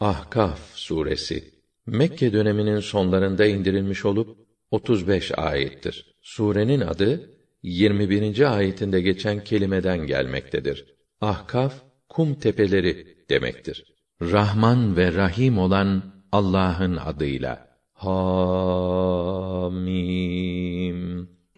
Ahkaf suresi Mekke döneminin sonlarında indirilmiş olup 35 ayettir. Surenin adı 21. ayetinde geçen kelimeden gelmektedir. Ahkaf kum tepeleri demektir. Rahman ve Rahim olan Allah'ın adıyla. Hamim.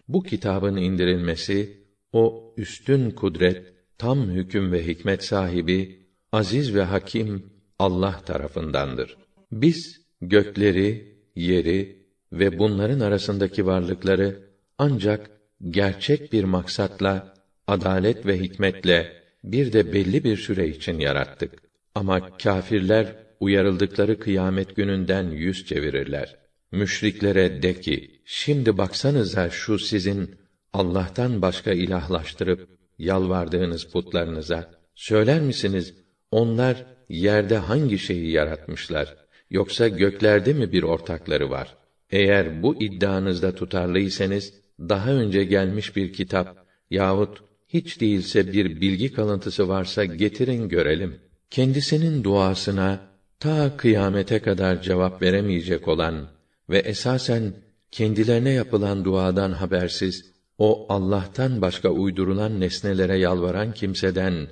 Bu kitabın indirilmesi o üstün kudret, tam hüküm ve hikmet sahibi, aziz ve hakim Allah tarafındandır. Biz gökleri, yeri ve bunların arasındaki varlıkları ancak gerçek bir maksatla, adalet ve hikmetle bir de belli bir süre için yarattık. Ama kâfirler uyarıldıkları kıyamet gününden yüz çevirirler. Müşriklere de ki, şimdi baksanıza şu sizin Allah'tan başka ilahlaştırıp yalvardığınız putlarınıza, söyler misiniz, onlar yerde hangi şeyi yaratmışlar? Yoksa göklerde mi bir ortakları var? Eğer bu iddianızda tutarlıysanız, daha önce gelmiş bir kitap yahut hiç değilse bir bilgi kalıntısı varsa getirin görelim. Kendisinin duasına ta kıyamete kadar cevap veremeyecek olan ve esasen kendilerine yapılan duadan habersiz o Allah'tan başka uydurulan nesnelere yalvaran kimseden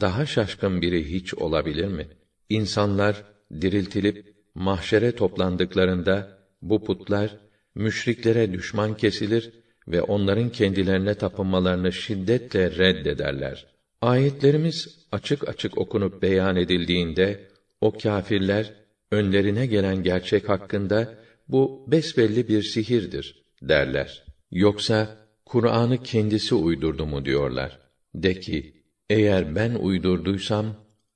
daha şaşkın biri hiç olabilir mi? İnsanlar diriltilip mahşere toplandıklarında bu putlar müşriklere düşman kesilir ve onların kendilerine tapınmalarını şiddetle reddederler. Ayetlerimiz açık açık okunup beyan edildiğinde o kâfirler önlerine gelen gerçek hakkında bu besbelli bir sihirdir derler. Yoksa Kur'an'ı kendisi uydurdu mu diyorlar. De ki, eğer ben uydurduysam,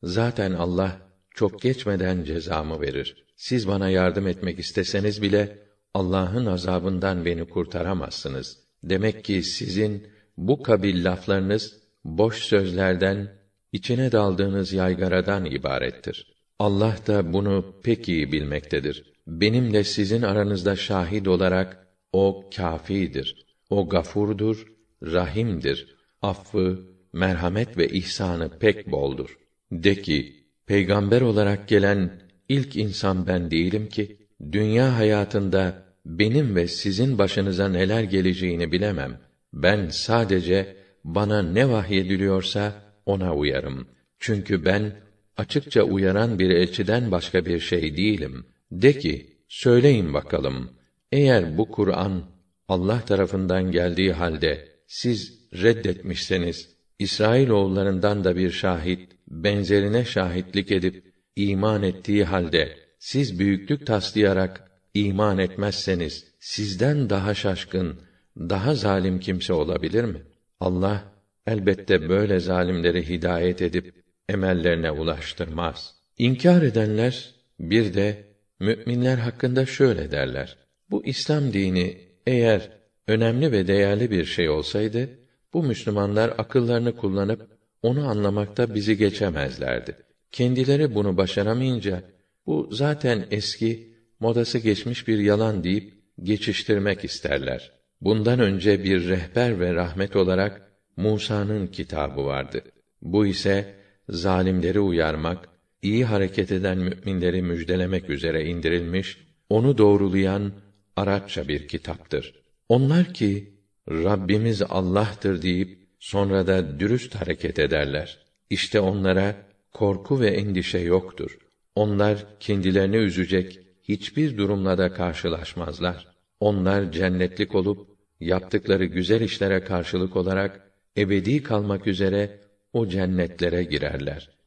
zaten Allah çok geçmeden cezamı verir. Siz bana yardım etmek isteseniz bile, Allah'ın azabından beni kurtaramazsınız. Demek ki sizin bu kabil laflarınız, boş sözlerden, içine daldığınız yaygaradan ibarettir. Allah da bunu pek iyi bilmektedir. Benimle sizin aranızda şahit olarak, o kâfidir. O gafurdur, rahimdir. Affı, merhamet ve ihsanı pek boldur. De ki, peygamber olarak gelen ilk insan ben değilim ki, dünya hayatında benim ve sizin başınıza neler geleceğini bilemem. Ben sadece bana ne vahyediliyorsa ona uyarım. Çünkü ben açıkça uyaran bir elçiden başka bir şey değilim. De ki, söyleyin bakalım, eğer bu Kur'an Allah tarafından geldiği halde siz reddetmişseniz İsrail oğullarından da bir şahit benzerine şahitlik edip iman ettiği halde siz büyüklük taslayarak iman etmezseniz sizden daha şaşkın, daha zalim kimse olabilir mi? Allah elbette böyle zalimleri hidayet edip emellerine ulaştırmaz. İnkar edenler bir de müminler hakkında şöyle derler: Bu İslam dini eğer önemli ve değerli bir şey olsaydı bu Müslümanlar akıllarını kullanıp onu anlamakta bizi geçemezlerdi. Kendileri bunu başaramayınca bu zaten eski, modası geçmiş bir yalan deyip geçiştirmek isterler. Bundan önce bir rehber ve rahmet olarak Musa'nın kitabı vardı. Bu ise zalimleri uyarmak, iyi hareket eden müminleri müjdelemek üzere indirilmiş, onu doğrulayan Arapça bir kitaptır. Onlar ki Rabbimiz Allah'tır deyip sonra da dürüst hareket ederler. İşte onlara korku ve endişe yoktur. Onlar kendilerini üzecek hiçbir durumla da karşılaşmazlar. Onlar cennetlik olup yaptıkları güzel işlere karşılık olarak ebedi kalmak üzere o cennetlere girerler.